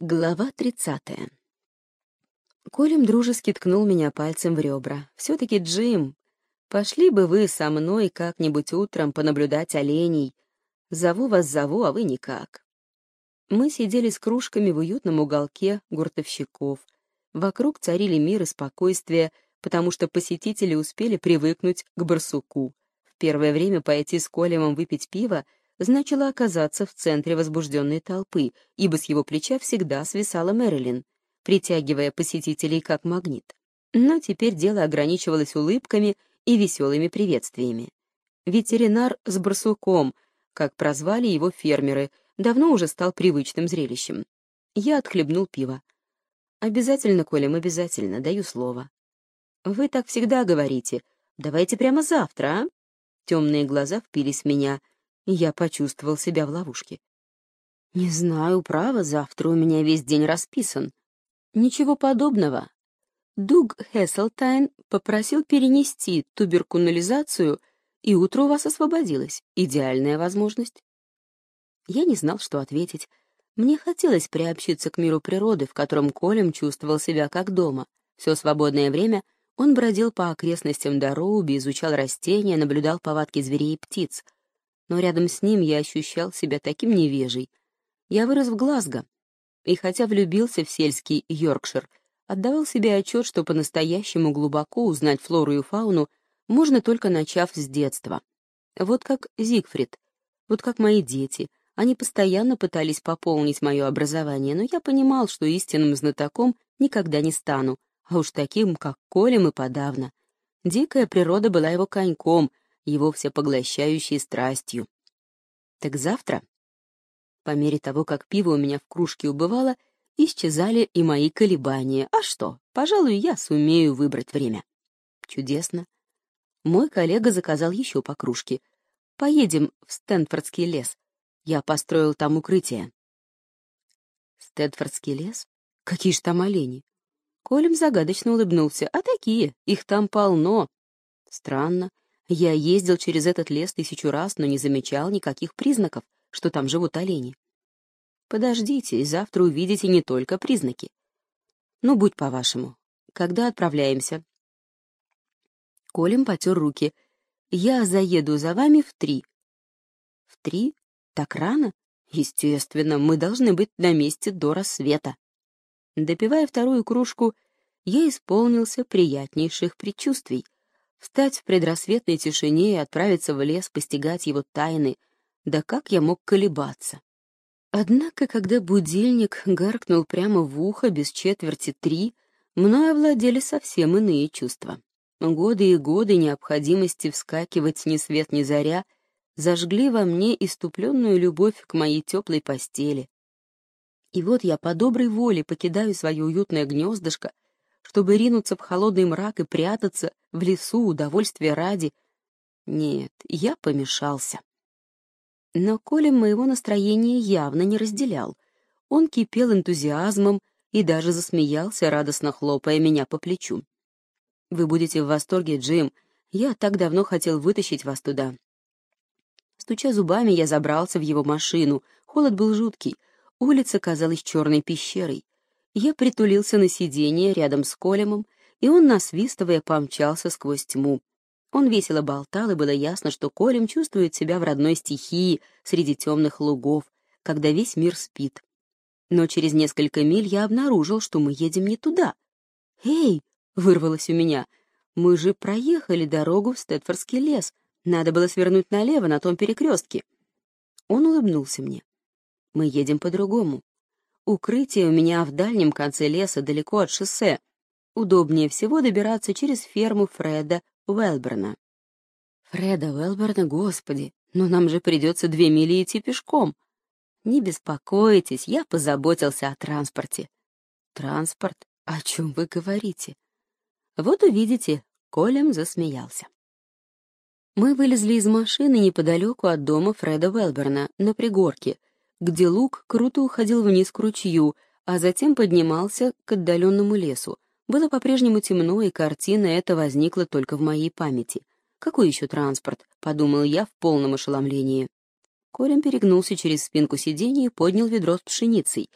Глава тридцатая. Колем дружески ткнул меня пальцем в ребра. «Все-таки, Джим, пошли бы вы со мной как-нибудь утром понаблюдать оленей. Зову вас, зову, а вы никак». Мы сидели с кружками в уютном уголке гуртовщиков. Вокруг царили мир и спокойствие, потому что посетители успели привыкнуть к барсуку. В первое время пойти с Колемом выпить пиво — значило оказаться в центре возбужденной толпы, ибо с его плеча всегда свисала Мэрилин, притягивая посетителей как магнит. Но теперь дело ограничивалось улыбками и веселыми приветствиями. Ветеринар с барсуком, как прозвали его фермеры, давно уже стал привычным зрелищем. Я отхлебнул пиво. «Обязательно, Колем, обязательно, даю слово». «Вы так всегда говорите. Давайте прямо завтра, а?» Темные глаза впились в меня — я почувствовал себя в ловушке. «Не знаю, право, завтра у меня весь день расписан». «Ничего подобного». Дуг Хесселтайн попросил перенести туберкуляризацию, и утро у вас освободилось. Идеальная возможность. Я не знал, что ответить. Мне хотелось приобщиться к миру природы, в котором Колем чувствовал себя как дома. Все свободное время он бродил по окрестностям Дороуби, изучал растения, наблюдал повадки зверей и птиц — но рядом с ним я ощущал себя таким невежей. Я вырос в Глазго, и хотя влюбился в сельский Йоркшир, отдавал себе отчет, что по-настоящему глубоко узнать флору и фауну можно только начав с детства. Вот как Зигфрид, вот как мои дети. Они постоянно пытались пополнить мое образование, но я понимал, что истинным знатоком никогда не стану, а уж таким, как Колем и подавно. Дикая природа была его коньком — его всепоглощающей страстью. Так завтра, по мере того, как пиво у меня в кружке убывало, исчезали и мои колебания. А что, пожалуй, я сумею выбрать время. Чудесно. Мой коллега заказал еще по кружке. Поедем в Стэнфордский лес. Я построил там укрытие. Стэнфордский лес? Какие ж там олени? Колем загадочно улыбнулся. А такие, их там полно. Странно. Я ездил через этот лес тысячу раз, но не замечал никаких признаков, что там живут олени. Подождите, и завтра увидите не только признаки. Ну, будь по-вашему. Когда отправляемся? Колем потер руки. Я заеду за вами в три. В три? Так рано? Естественно, мы должны быть на месте до рассвета. Допивая вторую кружку, я исполнился приятнейших предчувствий — встать в предрассветной тишине и отправиться в лес постигать его тайны. Да как я мог колебаться? Однако, когда будильник гаркнул прямо в ухо без четверти три, мною овладели совсем иные чувства. Годы и годы необходимости вскакивать ни свет ни заря зажгли во мне иступленную любовь к моей теплой постели. И вот я по доброй воле покидаю свое уютное гнездышко, чтобы ринуться в холодный мрак и прятаться в лесу удовольствия ради. Нет, я помешался. Но Коля моего настроения явно не разделял. Он кипел энтузиазмом и даже засмеялся, радостно хлопая меня по плечу. «Вы будете в восторге, Джим. Я так давно хотел вытащить вас туда». Стуча зубами, я забрался в его машину. Холод был жуткий. Улица казалась черной пещерой. Я притулился на сиденье рядом с Колемом, и он, насвистывая, помчался сквозь тьму. Он весело болтал, и было ясно, что Колем чувствует себя в родной стихии среди темных лугов, когда весь мир спит. Но через несколько миль я обнаружил, что мы едем не туда. «Эй!» — вырвалось у меня. «Мы же проехали дорогу в Стэтфордский лес. Надо было свернуть налево на том перекрестке». Он улыбнулся мне. «Мы едем по-другому. Укрытие у меня в дальнем конце леса, далеко от шоссе. Удобнее всего добираться через ферму Фреда Уэлберна. Фреда Уэлберна, господи, но нам же придется две мили идти пешком. Не беспокойтесь, я позаботился о транспорте. Транспорт? О чем вы говорите? Вот увидите, Колем засмеялся. Мы вылезли из машины неподалеку от дома Фреда Уэлберна, на пригорке — где луг круто уходил вниз к ручью, а затем поднимался к отдаленному лесу. Было по-прежнему темно, и картина эта возникла только в моей памяти. «Какой еще транспорт?» — подумал я в полном ошеломлении. Колем перегнулся через спинку сиденья и поднял ведро с пшеницей.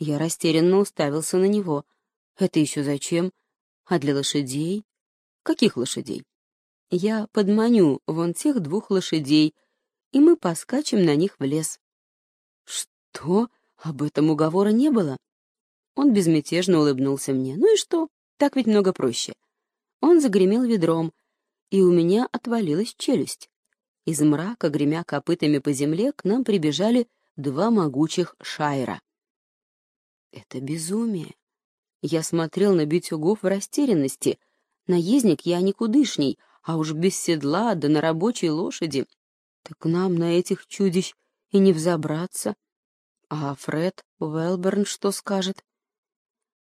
Я растерянно уставился на него. «Это еще зачем? А для лошадей? Каких лошадей?» «Я подманю вон тех двух лошадей, и мы поскачем на них в лес». «Что? Об этом уговора не было?» Он безмятежно улыбнулся мне. «Ну и что? Так ведь много проще». Он загремел ведром, и у меня отвалилась челюсть. Из мрака, гремя копытами по земле, к нам прибежали два могучих шайра. Это безумие. Я смотрел на битюгов в растерянности. Наездник я никудышний, а уж без седла да на рабочей лошади. Так нам на этих чудищ и не взобраться. А Фред Уэлберн что скажет?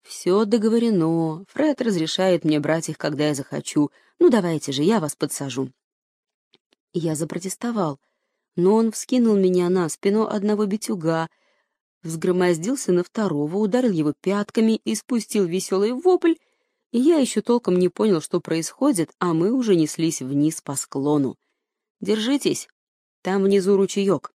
Все договорено. Фред разрешает мне брать их, когда я захочу. Ну, давайте же, я вас подсажу. Я запротестовал, но он вскинул меня на спину одного битюга, взгромоздился на второго, ударил его пятками и спустил веселый вопль, и я еще толком не понял, что происходит, а мы уже неслись вниз по склону. «Держитесь, там внизу ручеек».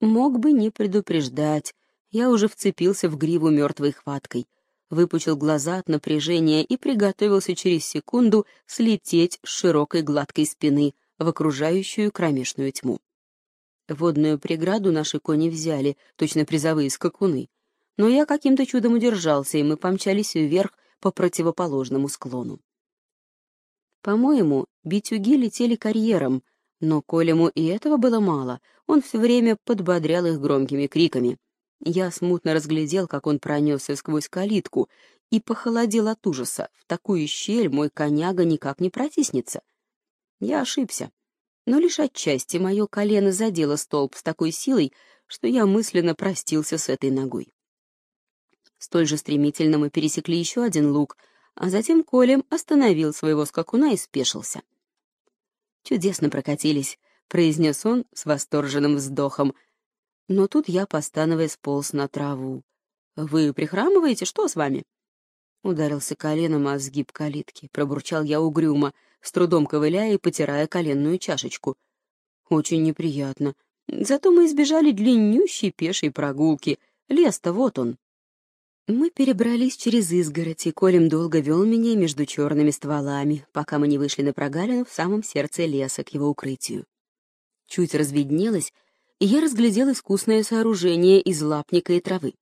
Мог бы не предупреждать, я уже вцепился в гриву мертвой хваткой, выпучил глаза от напряжения и приготовился через секунду слететь с широкой гладкой спины — в окружающую кромешную тьму. Водную преграду наши кони взяли, точно призовые скакуны, но я каким-то чудом удержался, и мы помчались вверх по противоположному склону. По-моему, битюги летели карьером, но Колему и этого было мало, он все время подбодрял их громкими криками. Я смутно разглядел, как он пронесся сквозь калитку, и похолодел от ужаса. В такую щель мой коняга никак не протиснется. Я ошибся. Но лишь отчасти мое колено задело столб с такой силой, что я мысленно простился с этой ногой. Столь же стремительно мы пересекли еще один луг, а затем Колем остановил своего скакуна и спешился. «Чудесно прокатились», — произнес он с восторженным вздохом. Но тут я, постановая, сполз на траву. «Вы прихрамываете? Что с вами?» Ударился коленом о сгиб калитки. Пробурчал я угрюмо — с трудом ковыляя и потирая коленную чашечку. Очень неприятно. Зато мы избежали длиннющей пешей прогулки. Лес-то вот он. Мы перебрались через изгородь, и Колем долго вел меня между черными стволами, пока мы не вышли на прогалину в самом сердце леса к его укрытию. Чуть разведнелось, и я разглядел искусное сооружение из лапника и травы.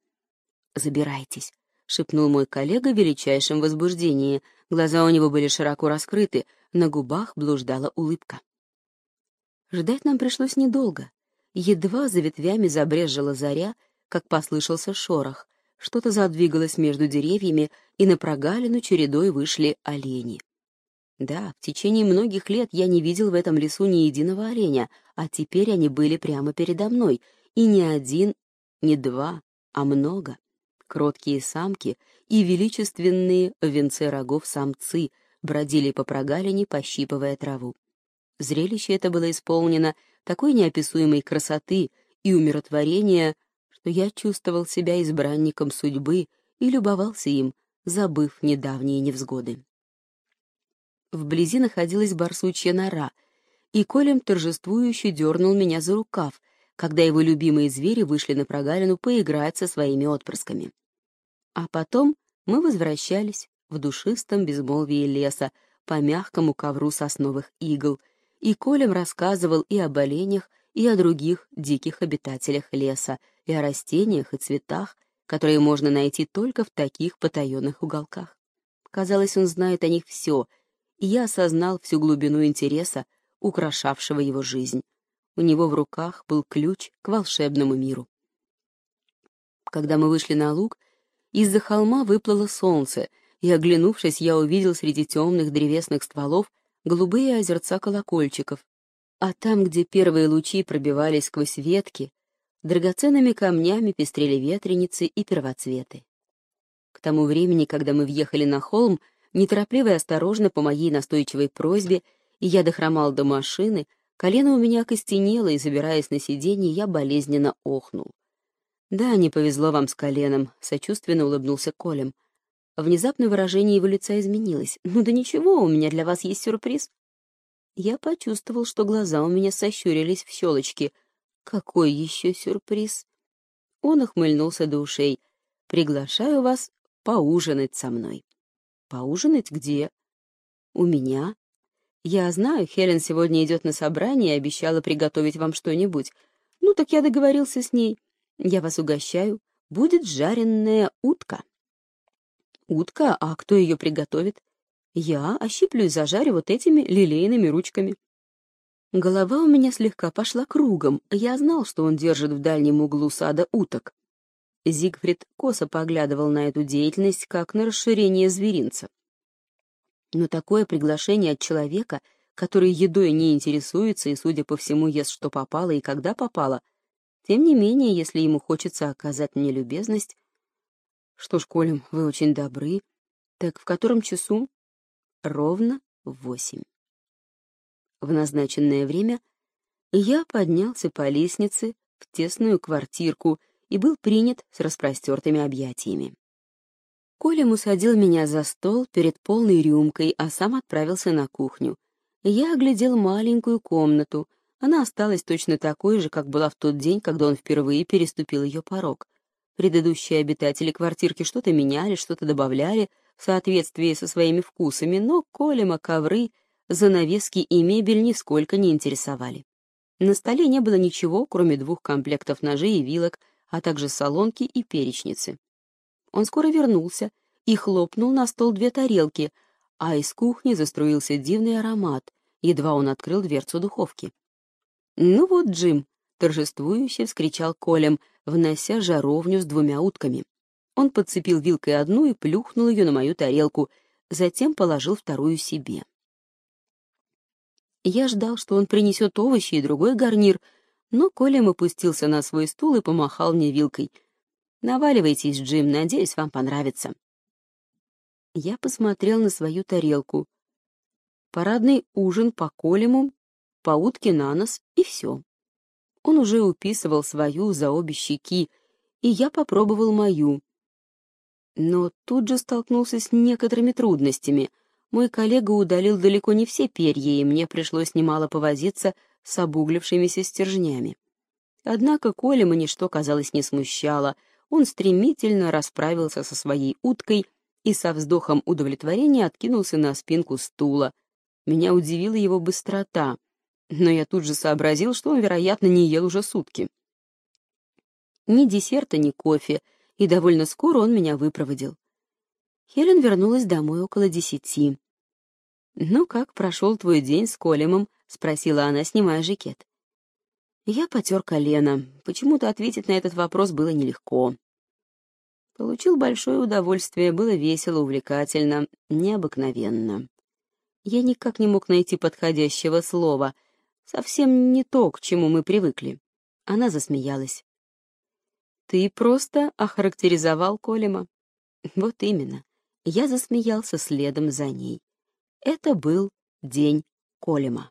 «Забирайтесь», — шепнул мой коллега в величайшем возбуждении. Глаза у него были широко раскрыты, на губах блуждала улыбка. Ждать нам пришлось недолго. Едва за ветвями забрежжила заря, как послышался шорох. Что-то задвигалось между деревьями, и на прогалину чередой вышли олени. Да, в течение многих лет я не видел в этом лесу ни единого оленя, а теперь они были прямо передо мной, и не один, не два, а много. Кроткие самки и величественные в венце рогов самцы — бродили по прогалине, пощипывая траву. Зрелище это было исполнено такой неописуемой красоты и умиротворения, я чувствовал себя избранником судьбы и любовался им, забыв недавние невзгоды. Вблизи находилась барсучья нора, и Колем торжествующе дернул меня за рукав, когда его любимые звери вышли на прогалину поиграть со своими отпрысками. А потом мы возвращались, в душистом безмолвии леса по мягкому ковру сосновых игл, и Колем рассказывал и об оленях, и о других диких обитателях леса, и о растениях и цветах, которые можно найти только в таких потаенных уголках. Казалось, он знает о них все, и я осознал всю глубину интереса, украшавшего его жизнь. У него в руках был ключ к волшебному миру. Когда мы вышли на луг, из-за холма выплыло солнце — и, оглянувшись, я увидел среди темных древесных стволов голубые озерца колокольчиков, а там, где первые лучи пробивались сквозь ветки, драгоценными камнями пестрели ветреницы и первоцветы. К тому времени, когда мы въехали на холм, неторопливо и осторожно по моей настойчивой просьбе, и я дохромал до машины, колено у меня окостенело, и, забираясь на сиденье, я болезненно охнул. «Да, не повезло вам с коленом», — сочувственно улыбнулся Колем. Внезапно выражение его лица изменилось. «Ну да ничего, у меня для вас есть сюрприз». Я почувствовал, что глаза у меня сощурились в щелочки. «Какой еще сюрприз?» Он охмыльнулся до ушей. приглашаю вас поужинать со мной». «Поужинать где?» «У меня». «Я знаю, Хелен сегодня идет на собрание и обещала приготовить вам что-нибудь. Ну, так я договорился с ней. Я вас угощаю. Будет жареная утка». «Утка? А кто ее приготовит?» «Я ощиплю и зажарю вот этими лилейными ручками». Голова у меня слегка пошла кругом. Я знал, что он держит в дальнем углу сада уток. Зигфрид косо поглядывал на эту деятельность, как на расширение зверинца. Но такое приглашение от человека, который едой не интересуется и, судя по всему, ест, что попало и когда попало, тем не менее, если ему хочется оказать мне любезность... Что ж, Колем, вы очень добры. Так в котором часу? Ровно в восемь. В назначенное время я поднялся по лестнице в тесную квартирку, и был принят с распростертыми объятиями. Колем усадил меня за стол перед полной рюмкой, а сам отправился на кухню. Я оглядел маленькую комнату. Она осталась точно такой же, как была в тот день, когда он впервые переступил ее порог. Предыдущие обитатели квартирки что-то меняли, что-то добавляли в соответствии со своими вкусами, но Колема ковры, занавески и мебель нисколько не интересовали. На столе не было ничего, кроме двух комплектов ножей и вилок — а также солонки и перечницы. Он скоро вернулся и хлопнул на стол две тарелки, а из кухни заструился дивный аромат, едва он открыл дверцу духовки. «Ну вот, Джим!» — торжествующе вскричал Колем, внося жаровню с двумя утками. Он подцепил вилкой одну и плюхнул ее на мою тарелку, затем положил вторую себе. Я ждал, что он принесет овощи и другой гарнир, но Колем опустился на свой стул и помахал мне вилкой. «Наваливайтесь, Джим, надеюсь, вам понравится». Я посмотрел на свою тарелку. Парадный ужин по Колему, по утке на нос и все. Он уже уписывал свою за обе щеки, и я попробовал мою. Но тут же столкнулся с некоторыми трудностями. Мой коллега удалил далеко не все перья, и мне пришлось немало повозиться с обуглившимися стержнями. Однако Колема ничто, казалось, не смущало. Он стремительно расправился со своей уткой и со вздохом удовлетворения откинулся на спинку стула. Меня удивила его быстрота, но я тут же сообразил, что он, вероятно, не ел уже сутки. Ни десерта, ни кофе, и довольно скоро он меня выпроводил. Хелен вернулась домой около десяти. «Ну как прошел твой день с Колемом?» — спросила она, снимая жакет. Я потер колено. Почему-то ответить на этот вопрос было нелегко. Получил большое удовольствие, было весело, увлекательно, необыкновенно. Я никак не мог найти подходящего слова, совсем не то, к чему мы привыкли. Она засмеялась. «Ты просто охарактеризовал Колема». Вот именно. Я засмеялся следом за ней. Это был день Колема.